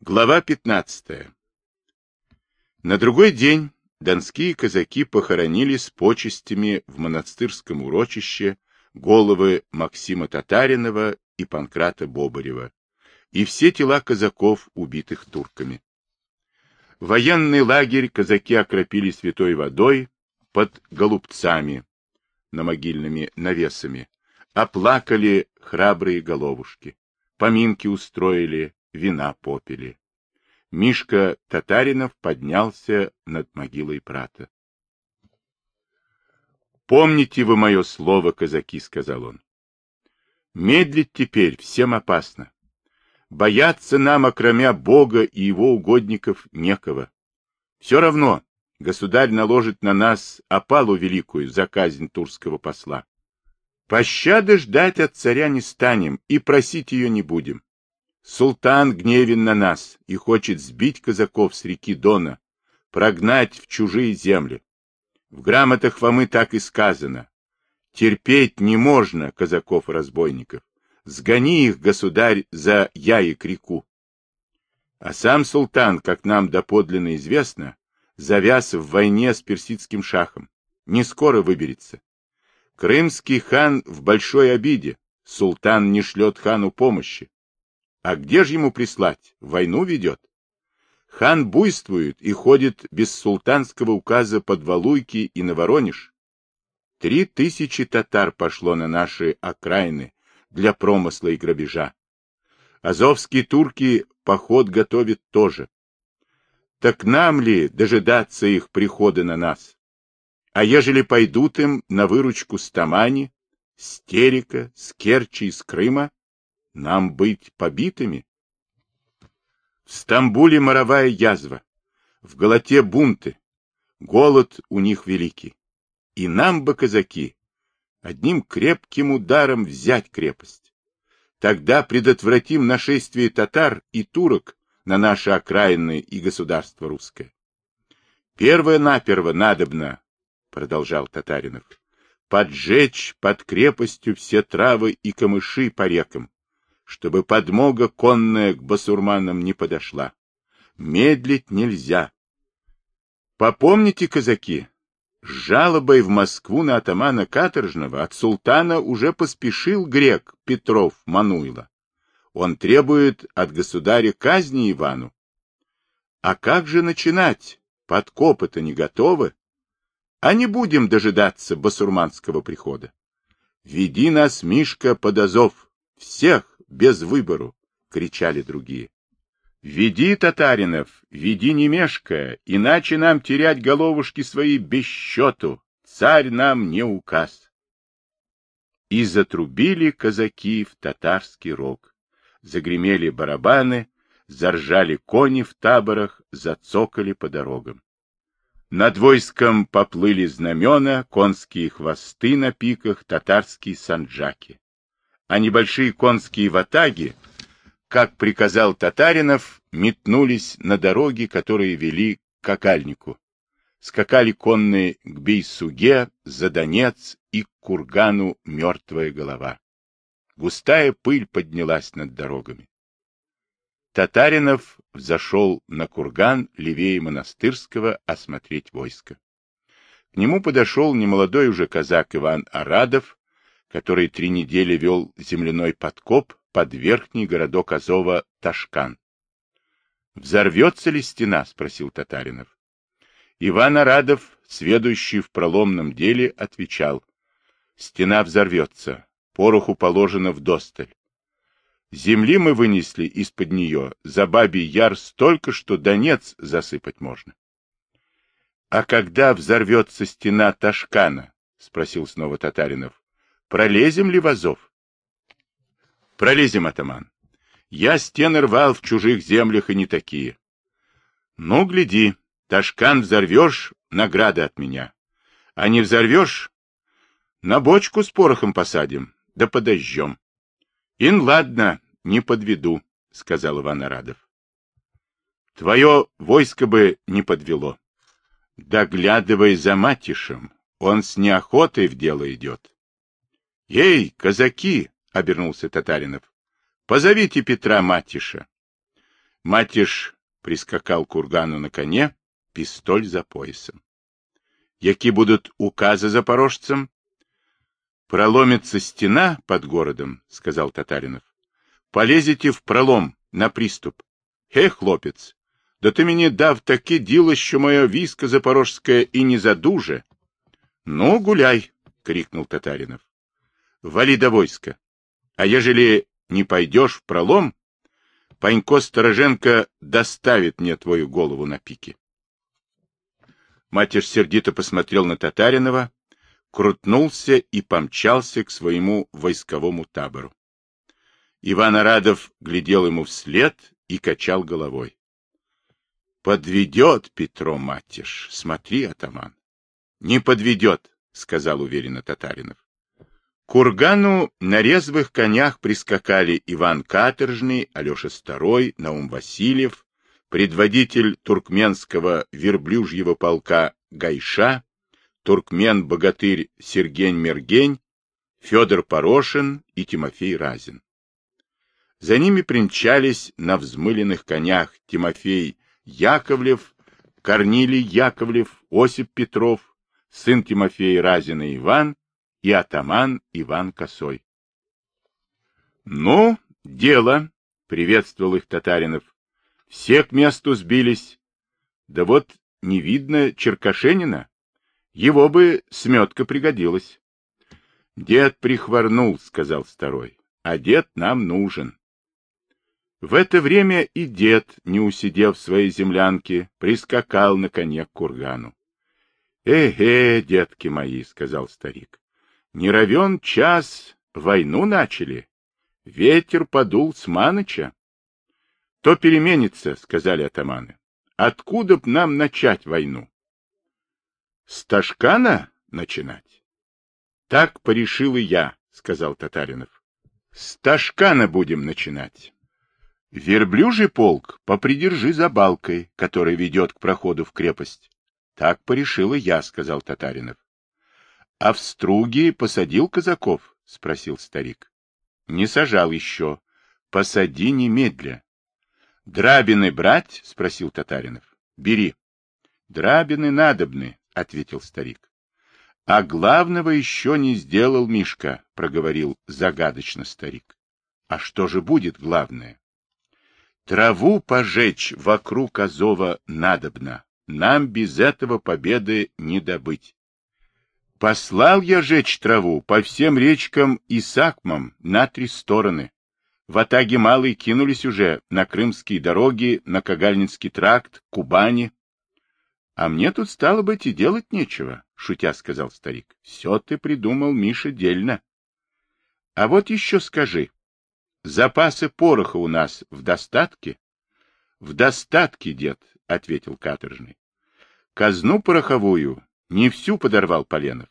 Глава 15. На другой день донские казаки похоронили с почестями в монастырском урочище головы Максима Татаринова и Панкрата Бобарева и все тела казаков, убитых турками. Военный лагерь казаки окропили святой водой под голубцами на могильными навесами, оплакали храбрые головушки, поминки устроили, вина попили. Мишка Татаринов поднялся над могилой брата. «Помните вы мое слово, казаки», — сказал он. «Медлить теперь всем опасно. Бояться нам, окромя Бога и его угодников, некого. Все равно государь наложит на нас опалу великую за казнь турского посла. Пощады ждать от царя не станем и просить ее не будем. Султан гневен на нас и хочет сбить казаков с реки Дона, прогнать в чужие земли. В грамотах Фомы так и сказано. Терпеть не можно казаков-разбойников. Сгони их, государь, за яик реку. А сам султан, как нам доподлинно известно, завяз в войне с персидским шахом. Не скоро выберется. Крымский хан в большой обиде. Султан не шлет хану помощи. А где же ему прислать? Войну ведет. Хан буйствует и ходит без султанского указа под Валуйки и на Воронеж. Три тысячи татар пошло на наши окраины для промысла и грабежа. Азовские турки поход готовят тоже. Так нам ли дожидаться их прихода на нас? А ежели пойдут им на выручку с Тамани, с Терека, с Керчи и с Крыма, нам быть побитыми? В Стамбуле моровая язва, в Галате бунты, голод у них великий. И нам бы, казаки, одним крепким ударом взять крепость. Тогда предотвратим нашествие татар и турок на наши окраины и государство русское. Первое-наперво надобно, продолжал Татаринов, поджечь под крепостью все травы и камыши по рекам, чтобы подмога конная к басурманам не подошла. Медлить нельзя. Попомните, казаки, с жалобой в Москву на атамана Каторжного от султана уже поспешил грек Петров Мануйло. Он требует от государя казни Ивану. А как же начинать? Подкопы-то не готовы. А не будем дожидаться басурманского прихода. Веди нас, Мишка, под Азов. Всех, без выбору, — кричали другие. — Веди, татаринов, веди не мешкая, иначе нам терять головушки свои без счету, царь нам не указ. И затрубили казаки в татарский рог, загремели барабаны, заржали кони в таборах, зацокали по дорогам. Над войском поплыли знамена, конские хвосты на пиках, татарские санджаки а небольшие конские ватаги, как приказал Татаринов, метнулись на дороги, которые вели к Акальнику. Скакали конные к Бейсуге, Задонец и к кургану Мертвая голова. Густая пыль поднялась над дорогами. Татаринов взошел на курган левее монастырского осмотреть войско. К нему подошел немолодой уже казак Иван Арадов, который три недели вел земляной подкоп под верхний городок Азова Ташкан. «Взорвется ли стена?» — спросил Татаринов. Иван Арадов, сведущий в проломном деле, отвечал. «Стена взорвется, пороху положено в досталь. Земли мы вынесли из-под нее, за бабий яр столько, что донец засыпать можно. — А когда взорвется стена Ташкана? — спросил снова Татаринов. Пролезем ли в Азов? Пролезем, атаман. Я стены рвал в чужих землях и не такие. Ну, гляди, Ташкан взорвешь, награда от меня. А не взорвешь, на бочку с порохом посадим, да подожжем. Ин, ладно, не подведу, — сказал Иван Арадов. Твое войско бы не подвело. Доглядывай за матишем, он с неохотой в дело идет. — Эй, казаки! — обернулся Татаринов. — Позовите Петра Матиша. Матиш прискакал к кургану на коне, пистоль за поясом. Які будут указы запорожцам? Проломится стена под городом, сказал Татаринов. Полезете в пролом на приступ. Хе, хлопец, да ты мне дав таки діло, що моя військо запорожське і не задуже. Ну, гуляй, крикнул Татаринов. Вали до войска. А ежели не пойдешь в пролом, Панько Стороженко доставит мне твою голову на пике. Матиш сердито посмотрел на Татаринова, крутнулся и помчался к своему войсковому табору. Иван Арадов глядел ему вслед и качал головой. — Подведет Петро Матиш, смотри, атаман. — Не подведет, — сказал уверенно Татаринов. Кургану на резвых конях прискакали Иван Каторжный, Алеша Старой, Наум Васильев, предводитель туркменского верблюжьего полка Гайша, туркмен-богатырь Сергень Мергень, Федор Порошин и Тимофей Разин. За ними примчались на взмыленных конях Тимофей Яковлев, Корнилий Яковлев, Осип Петров, сын Тимофея Разина Иван и атаман Иван Косой. — Ну, дело, — приветствовал их Татаринов. — Все к месту сбились. Да вот не видно Черкашенина. Его бы сметка пригодилась. — Дед прихворнул, — сказал старой, — а дед нам нужен. В это время и дед, не усидев в своей землянке, прискакал на коне к кургану. — Э-э, детки мои, — сказал старик, не равен час, войну начали. Ветер подул с Маныча. — То переменится, — сказали атаманы. — Откуда б нам начать войну? — С Ташкана начинать? — Так порешил и я, — сказал Татаринов. — С Ташкана будем начинать. Верблюжий полк попридержи за балкой, которая ведет к проходу в крепость. — Так порешил и я, — сказал Татаринов. — А в струги посадил казаков? — спросил старик. — Не сажал еще. Посади немедля. — Драбины брать? — спросил Татаринов. — Бери. — Драбины надобны, — ответил старик. — А главного еще не сделал Мишка, — проговорил загадочно старик. — А что же будет главное? — Траву пожечь вокруг Азова надобно. Нам без этого победы не добыть. Послал я жечь траву по всем речкам и сакмам на три стороны. В Атаге Малые кинулись уже на крымские дороги, на Кагальницкий тракт, Кубани. — А мне тут, стало быть, и делать нечего, — шутя сказал старик. — Все ты придумал, Миша, дельно. — А вот еще скажи, запасы пороха у нас в достатке? — В достатке, дед, — ответил каторжный. — Казну пороховую не всю подорвал Поленов.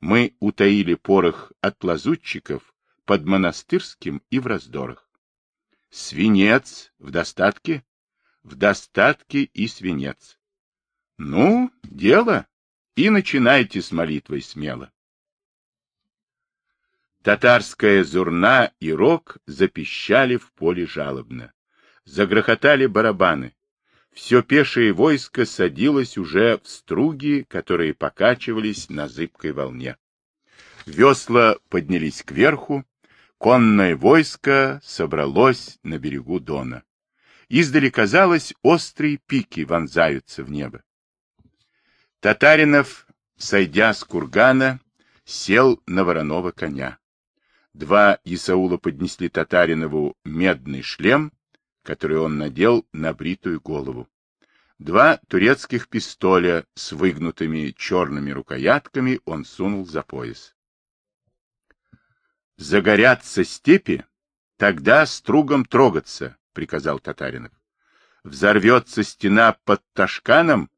Мы утаили порох от лазутчиков под монастырским и в раздорах. Свинец в достатке? В достатке и свинец. Ну, дело. И начинайте с молитвой смело. Татарская зурна и рог запищали в поле жалобно. Загрохотали барабаны все пешее войско садилось уже в струги, которые покачивались на зыбкой волне. Весла поднялись кверху, конное войско собралось на берегу Дона. Издали казалось, острые пики вонзаются в небо. Татаринов, сойдя с кургана, сел на вороного коня. Два Исаула поднесли Татаринову медный шлем, который он надел на бритую голову. Два турецких пистоля с выгнутыми черными рукоятками он сунул за пояс. «Загорятся степи, тогда стругом трогаться», — приказал Татаринов. «Взорвется стена под Ташканом,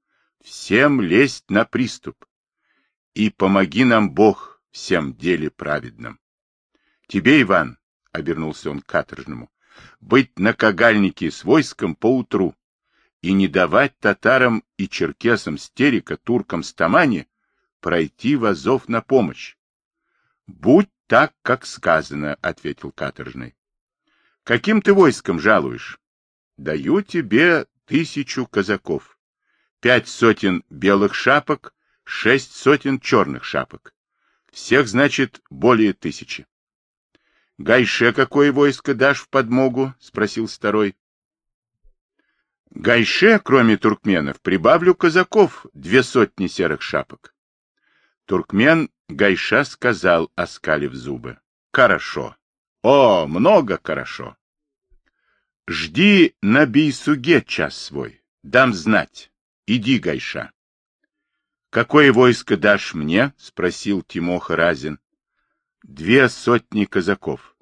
всем лезть на приступ. И помоги нам, Бог, всем деле праведном». «Тебе, Иван», — обернулся он к каторжному, быть на Кагальнике с войском поутру и не давать татарам и черкесам стерика, туркам с пройти в Азов на помощь. — Будь так, как сказано, — ответил каторжный. — Каким ты войском жалуешь? Даю тебе тысячу казаков, пять сотен белых шапок, шесть сотен черных шапок. Всех, значит, более тысячи. — Гайше какое войско дашь в подмогу? — спросил старой. — Гайше, кроме туркменов, прибавлю казаков две сотни серых шапок. Туркмен Гайша сказал, оскалив зубы. — Хорошо. О, много хорошо. Жди на бейсуге час свой. Дам знать. Иди, Гайша. — Какое войско дашь мне? — спросил Тимоха Разин. — Две сотни казаков.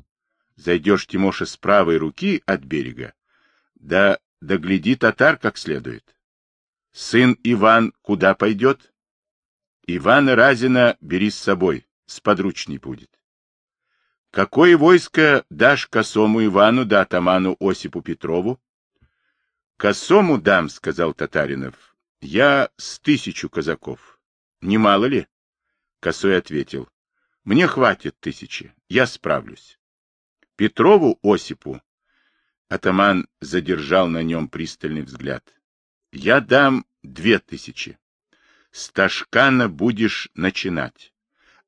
Зайдешь, Тимоша, с правой руки от берега. Да догляди татар как следует. Сын Иван куда пойдет? Ивана Разина бери с собой, сподручней будет. Какое войско дашь косому Ивану да атаману Осипу Петрову? Косому дам, сказал Татаринов, я с тысячу казаков. Немало ли? Косой ответил. Мне хватит тысячи, я справлюсь. Петрову Осипу. Атаман задержал на нем пристальный взгляд. Я дам две тысячи. С Ташкана будешь начинать.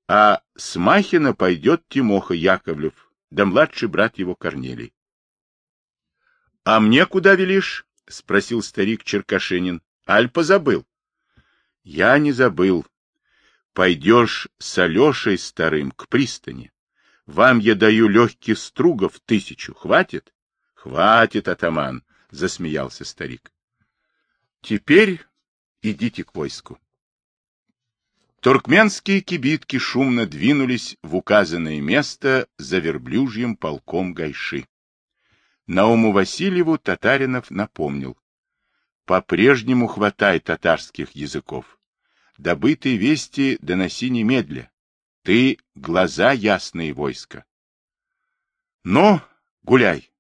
А с Махина пойдет Тимоха Яковлев, да младший брат его Корнелий. — А мне куда велишь? — спросил старик Черкашинин. Аль позабыл? Я не забыл. Пойдешь с Алешей старым к пристани. Вам я даю легких стругов тысячу. Хватит? Хватит, атаман, засмеялся старик. Теперь идите к войску. Туркменские кибитки шумно двинулись в указанное место за верблюжьим полком Гайши. Науму Васильеву Татаринов напомнил. По-прежнему хватай татарских языков. Добытые вести доноси немедля. Ты — глаза ясные войска. Но гуляй.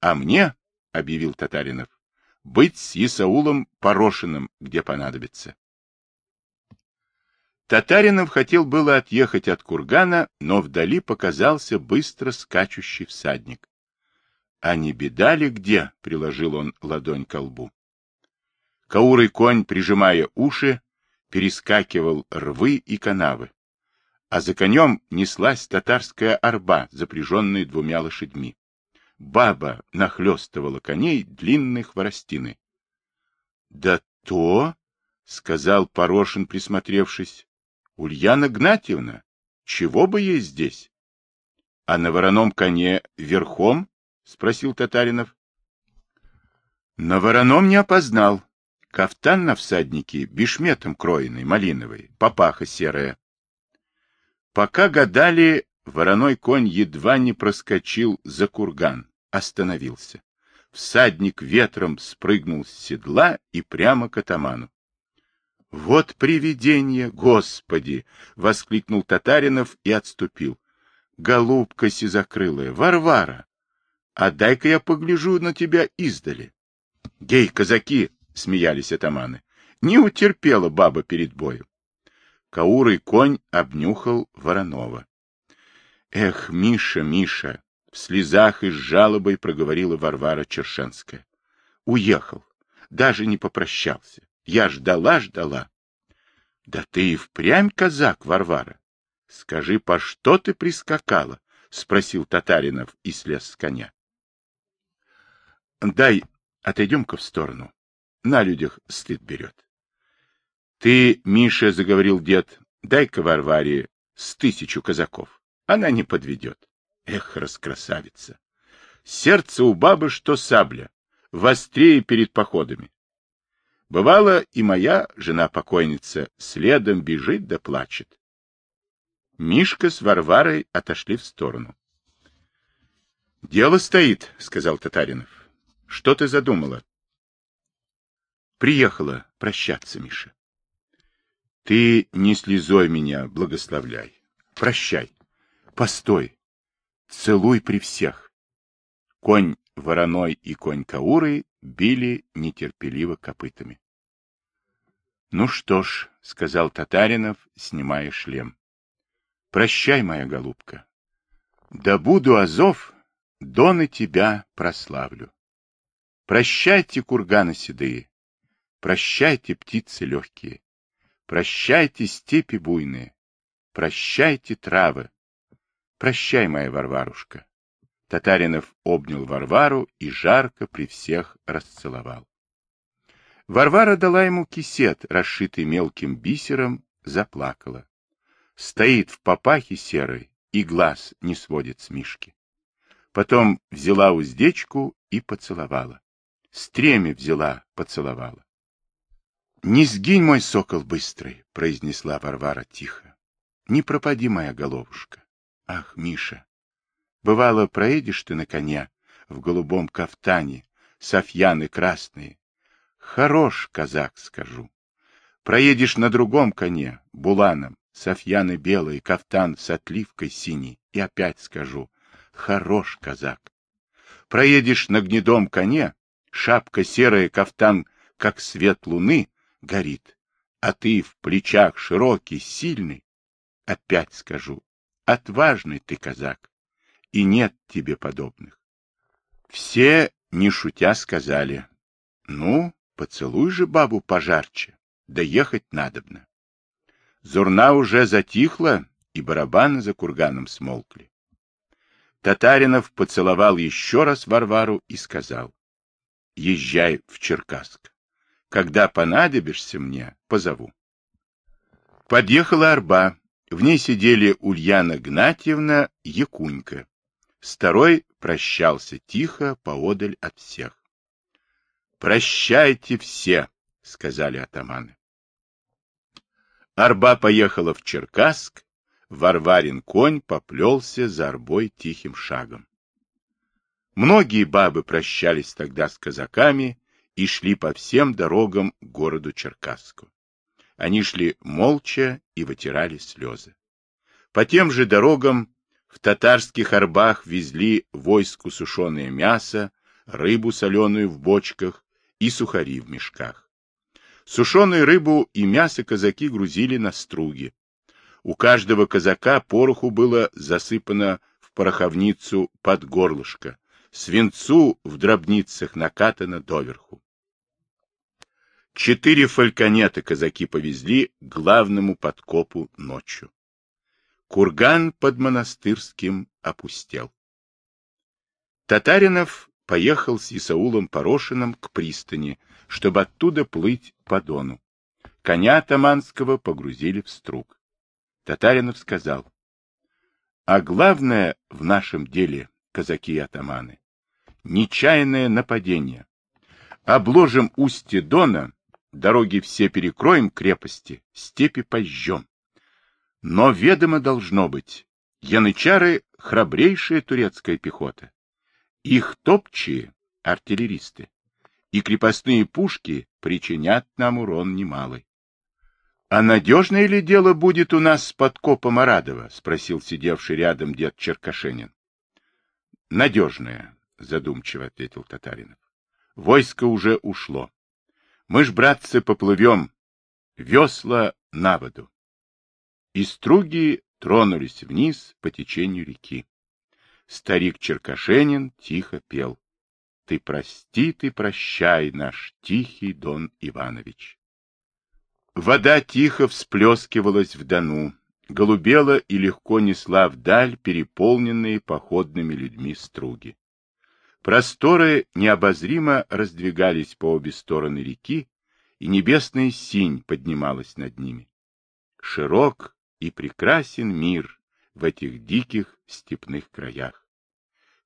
А мне, — объявил Татаринов, — быть с Исаулом Порошиным, где понадобится. Татаринов хотел было отъехать от кургана, но вдали показался быстро скачущий всадник. — А не беда ли где? — приложил он ладонь к лбу. Каурый конь, прижимая уши, перескакивал рвы и канавы. А за конем неслась татарская арба, запряженная двумя лошадьми. Баба нахлестывала коней длинной хворостиной. — Да то, — сказал Порошин, присмотревшись, — Ульяна Гнатьевна, чего бы ей здесь? — А на вороном коне верхом? — спросил Татаринов. — На вороном не опознал, Кафтан на всаднике бешметом кроенный, малиновый, папаха серая. Пока гадали, вороной конь едва не проскочил за курган, остановился. Всадник ветром спрыгнул с седла и прямо к атаману. — Вот привидение, Господи! — воскликнул Татаринов и отступил. — Голубка сизокрылая, Варвара! А дай-ка я погляжу на тебя издали. — Гей, казаки! — смеялись атаманы. Не утерпела баба перед боем. Каурый конь обнюхал Воронова. Эх, Миша, Миша! В слезах и с жалобой проговорила Варвара Чершенская. Уехал. Даже не попрощался. Я ждала, ждала. Да ты и впрямь казак, Варвара. Скажи, по что ты прискакала? Спросил Татаринов и слез с коня. Дай, отойдем-ка в сторону. На людях стыд берет. — Ты, Миша, — заговорил дед, — дай-ка Варваре с тысячу казаков. Она не подведет. Эх, раскрасавица! Сердце у бабы, что сабля, вострее перед походами. Бывало, и моя жена-покойница следом бежит да плачет. Мишка с Варварой отошли в сторону. — Дело стоит, — сказал Татаринов. — Что ты задумала? Приехала прощаться, Миша. Ты не слезой меня благословляй. Прощай. Постой. Целуй при всех. Конь вороной и конь кауры били нетерпеливо копытами. — Ну что ж, — сказал Татаринов, снимая шлем. — Прощай, моя голубка. Да буду Азов, доны тебя прославлю. Прощайте, курганы седые, прощайте, птицы легкие, прощайте, степи буйные, прощайте, травы. Прощай, моя Варварушка. Татаринов обнял Варвару и жарко при всех расцеловал. Варвара дала ему кисет, расшитый мелким бисером, заплакала. Стоит в папахе серой и глаз не сводит с Мишки. Потом взяла уздечку и поцеловала. Стремя взяла, поцеловала. — Не сгинь, мой сокол быстрый, — произнесла Варвара тихо. — Не пропади, моя головушка. Ах, Миша, бывало, проедешь ты на коне в голубом кафтане, софьяны красные. Хорош, казак, скажу. Проедешь на другом коне, буланом, софьяны белые, кафтан с отливкой синий, и опять скажу, хорош, казак. Проедешь на гнедом коне, шапка серая, кафтан, как свет луны, горит, а ты в плечах широкий, сильный. Опять скажу, отважный ты, казак, и нет тебе подобных. Все, не шутя, сказали, ну, поцелуй же бабу пожарче, да ехать надобно. Зурна уже затихла, и барабаны за курганом смолкли. Татаринов поцеловал еще раз Варвару и сказал, — Езжай в Черкасск. Когда понадобишься мне, позову. Подъехала арба. В ней сидели Ульяна Гнатьевна, Якунька. Второй прощался тихо, поодаль от всех. — Прощайте все, — сказали атаманы. Арба поехала в Черкасск, Варварин конь поплелся за арбой тихим шагом. Многие бабы прощались тогда с казаками и шли по всем дорогам к городу Черкасску. Они шли молча и вытирали слезы. По тем же дорогам в татарских арбах везли войску сушеное мясо, рыбу соленую в бочках и сухари в мешках. Сушеную рыбу и мясо казаки грузили на струги. У каждого казака пороху было засыпано в пороховницу под горлышко, свинцу в дробницах накатано доверху. Четыре фальконета казаки повезли к главному подкопу ночью. Курган под монастырским опустел. Татаринов поехал с Исаулом Порошиным к пристани, чтобы оттуда плыть по Дону. Коня Таманского погрузили в струг. Татаринов сказал, а главное в нашем деле, казаки и атаманы, нечаянное нападение. Обложим устье Дона, дороги все перекроем крепости, степи пожжем. Но ведомо должно быть, янычары — храбрейшая турецкая пехота. Их топчие — артиллеристы и крепостные пушки причинят нам урон немалый. — А надежное ли дело будет у нас с подкопом Арадова? — спросил сидевший рядом дед Черкашенин. — Надежное, — задумчиво ответил Татаринов. — Войско уже ушло. Мы ж, братцы, поплывем. Весла на воду. И струги тронулись вниз по течению реки. Старик Черкашенин тихо пел. Ты прости, ты прощай, наш тихий Дон Иванович. Вода тихо всплескивалась в Дону, голубела и легко несла вдаль переполненные походными людьми струги. Просторы необозримо раздвигались по обе стороны реки, и небесная синь поднималась над ними. Широк и прекрасен мир в этих диких степных краях.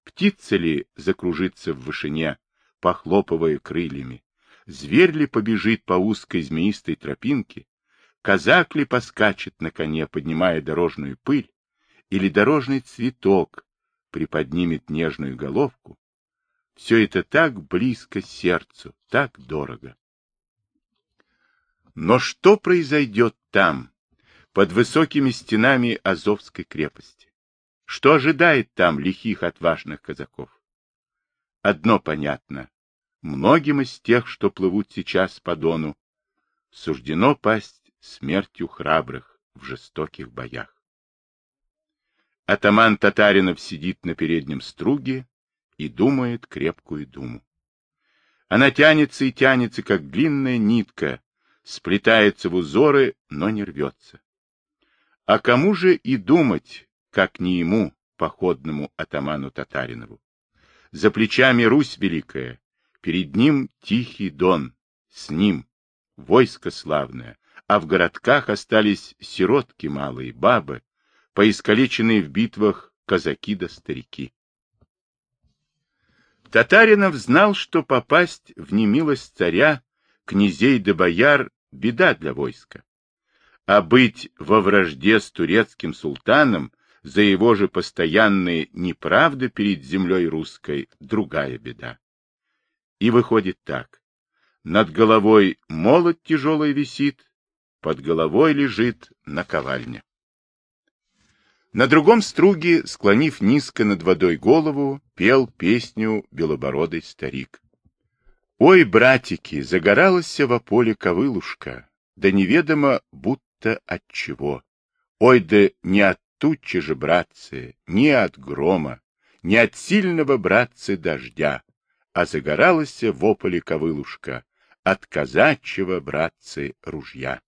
Птица ли закружится в вышине, похлопывая крыльями? Зверь ли побежит по узкой змеистой тропинке? Казак ли поскачет на коне, поднимая дорожную пыль? Или дорожный цветок приподнимет нежную головку? Все это так близко сердцу, так дорого. Но что произойдет там, под высокими стенами Азовской крепости? Что ожидает там лихих отважных казаков? Одно понятно. Многим из тех, что плывут сейчас по Дону, суждено пасть смертью храбрых в жестоких боях. Атаман Татаринов сидит на переднем струге и думает крепкую думу. Она тянется и тянется, как длинная нитка, сплетается в узоры, но не рвется. А кому же и думать, как не ему, походному атаману Татаринову? За плечами Русь великая, перед ним тихий Дон, с ним войско славное, а в городках остались сиротки малые, бабы, поискалеченные в битвах казаки да старики. Татаринов знал, что попасть в немилость царя, князей да бояр — беда для войска. А быть во вражде с турецким султаном за его же постоянные неправды перед землей русской — другая беда. И выходит так. Над головой молот тяжелый висит, под головой лежит наковальня. На другом струге, склонив низко над водой голову, пел песню белобородый старик. Ой, братики, загоралась во поле ковылушка, да неведомо будто от чего. Ой, да не от тучи же, братцы, не от грома, не от сильного, братцы, дождя, а загоралась во поле ковылушка от казачьего, братцы, ружья.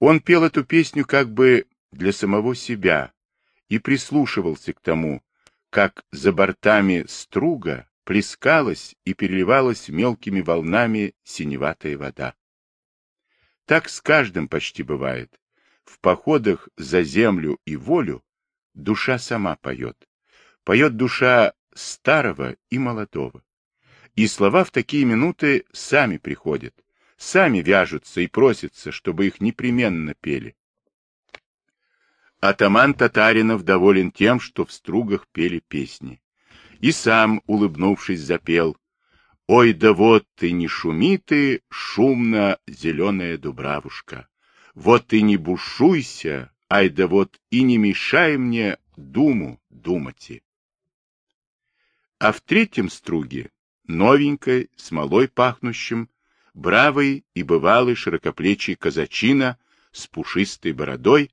Он пел эту песню как бы для самого себя и прислушивался к тому, как за бортами струга плескалась и переливалась мелкими волнами синеватая вода. Так с каждым почти бывает. В походах за землю и волю душа сама поет. Поет душа старого и молодого. И слова в такие минуты сами приходят, сами вяжутся и просятся, чтобы их непременно пели. Атаман Татаринов доволен тем, что в стругах пели песни. И сам, улыбнувшись, запел «Ой, да вот ты не шуми ты, шумно зеленая дубравушка! Вот ты не бушуйся, ай да вот и не мешай мне думу думати!» А в третьем струге, новенькой, смолой пахнущим, бравый и бывалый широкоплечий казачина с пушистой бородой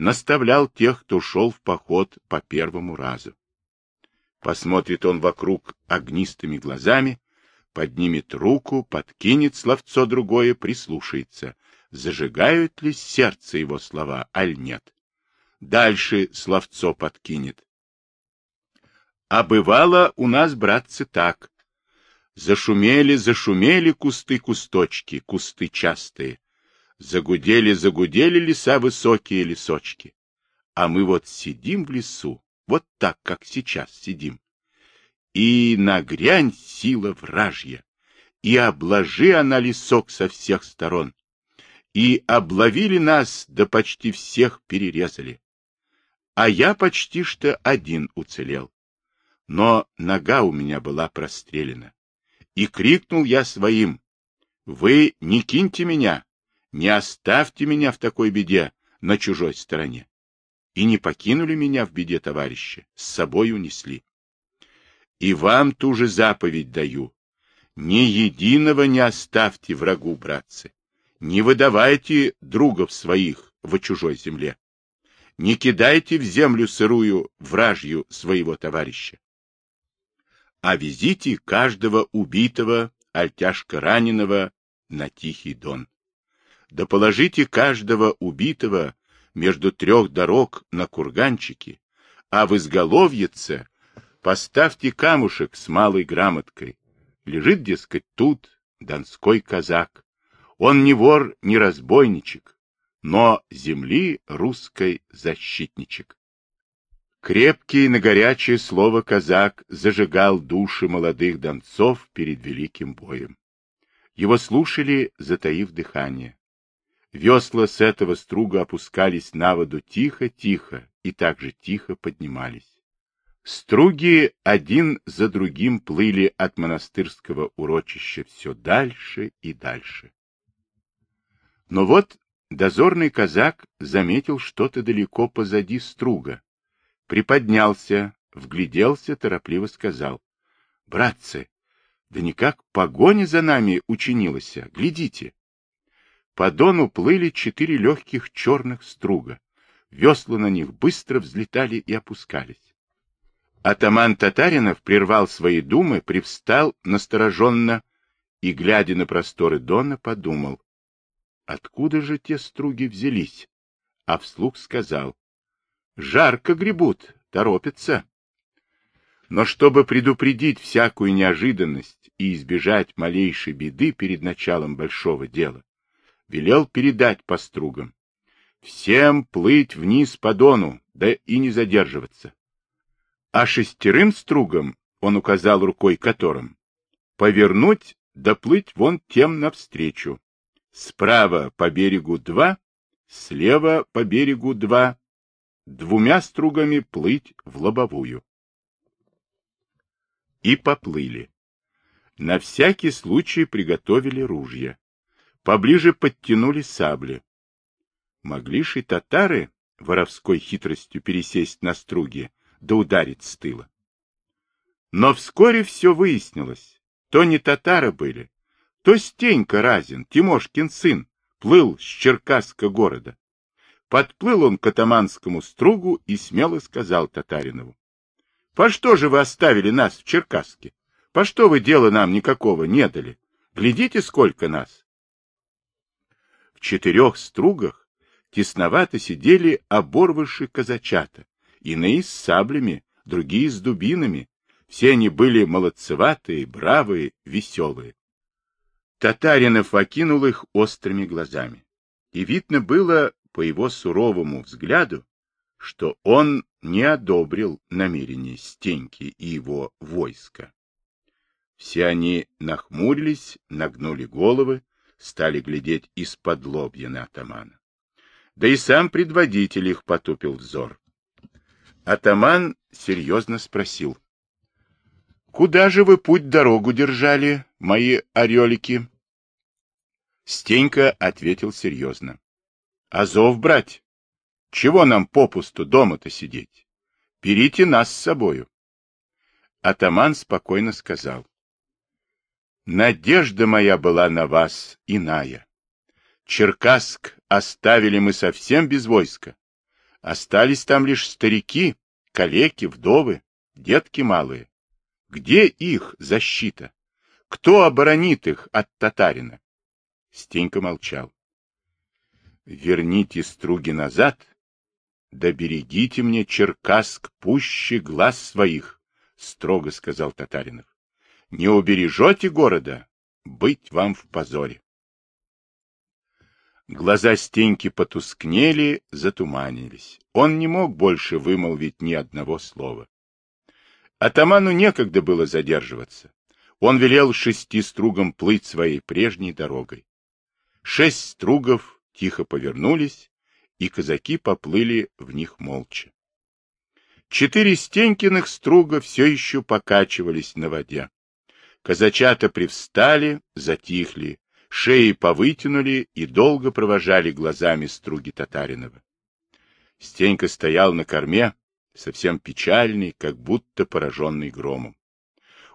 наставлял тех, кто шел в поход по первому разу. Посмотрит он вокруг огнистыми глазами, поднимет руку, подкинет словцо другое, прислушается, зажигают ли сердце его слова, аль нет. Дальше словцо подкинет. А бывало у нас, братцы, так. Зашумели, зашумели кусты-кусточки, кусты частые, Загудели, загудели леса высокие лесочки. А мы вот сидим в лесу, вот так, как сейчас сидим. И нагрянь сила вражья, и обложи она лесок со всех сторон. И обловили нас, да почти всех перерезали. А я почти что один уцелел. Но нога у меня была прострелена. И крикнул я своим, «Вы не киньте меня, не оставьте меня в такой беде на чужой стороне. И не покинули меня в беде, товарищи, с собой унесли. И вам ту же заповедь даю. Ни единого не оставьте врагу, братцы. Не выдавайте другов своих в чужой земле. Не кидайте в землю сырую вражью своего товарища. А везите каждого убитого, аль тяжко раненого на Тихий Дон да положите каждого убитого между трех дорог на курганчики, а в изголовьице поставьте камушек с малой грамоткой. Лежит, дескать, тут донской казак. Он не вор, не разбойничек, но земли русской защитничек. Крепкий на горячее слово казак зажигал души молодых донцов перед великим боем. Его слушали, затаив дыхание. Весла с этого струга опускались на воду тихо-тихо и также тихо поднимались. Струги один за другим плыли от монастырского урочища все дальше и дальше. Но вот дозорный казак заметил что-то далеко позади струга. Приподнялся, вгляделся, торопливо сказал. — Братцы, да никак погоня за нами учинилась, глядите. По дону плыли четыре легких черных струга. Весла на них быстро взлетали и опускались. Атаман Татаринов прервал свои думы, привстал настороженно и, глядя на просторы Дона, подумал, откуда же те струги взялись? А вслух сказал, жарко гребут, торопятся. Но чтобы предупредить всякую неожиданность и избежать малейшей беды перед началом большого дела, велел передать по стругам. Всем плыть вниз по дону, да и не задерживаться. А шестерым стругам, он указал рукой которым, повернуть да плыть вон тем навстречу. Справа по берегу два, слева по берегу два, двумя стругами плыть в лобовую и поплыли. На всякий случай приготовили ружья. Поближе подтянули сабли. Могли ж и татары воровской хитростью пересесть на струги, да ударить с тыла. Но вскоре все выяснилось. То не татары были, то Стенька Разин, Тимошкин сын, плыл с Черкасска города. Подплыл он к атаманскому стругу и смело сказал Татаринову. По что же вы оставили нас в Черкасске? По что вы дела нам никакого не дали? Глядите, сколько нас. Четырех стругах тесновато сидели оборвыши казачата, иные с саблями, другие с дубинами. Все они были молодцеватые, бравые, веселые. Татаринов окинул их острыми глазами. И видно было по его суровому взгляду, что он не одобрил намерения Стеньки и его войска. Все они нахмурились, нагнули головы, стали глядеть из-под лобья на атамана. Да и сам предводитель их потупил взор. Атаман серьезно спросил. — Куда же вы путь-дорогу держали, мои орелики? Стенька ответил серьезно. — Азов брать. Чего нам попусту дома-то сидеть? Берите нас с собою. Атаман спокойно сказал. Надежда моя была на вас иная. Черкасск оставили мы совсем без войска. Остались там лишь старики, калеки, вдовы, детки малые. Где их защита? Кто оборонит их от татарина? Стенька молчал. Верните струги назад, да берегите мне, Черкасск, пуще глаз своих, — строго сказал Татаринов. — Не убережете города, быть вам в позоре. Глаза Стеньки потускнели, затуманились. Он не мог больше вымолвить ни одного слова. Атаману некогда было задерживаться. Он велел шести стругам плыть своей прежней дорогой. Шесть стругов тихо повернулись и казаки поплыли в них молча. Четыре Стенькиных струга все еще покачивались на воде. Казачата привстали, затихли, шеи повытянули и долго провожали глазами струги Татаринова. Стенька стоял на корме, совсем печальный, как будто пораженный громом.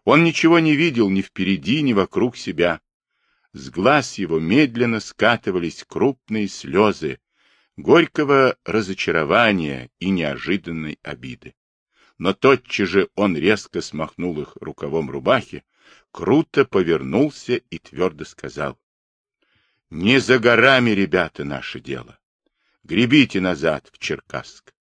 Он ничего не видел ни впереди, ни вокруг себя. С глаз его медленно скатывались крупные слезы, горького разочарования и неожиданной обиды. Но тотчас же он резко смахнул их рукавом рубахи, круто повернулся и твердо сказал. — Не за горами, ребята, наше дело. Гребите назад в Черкасск.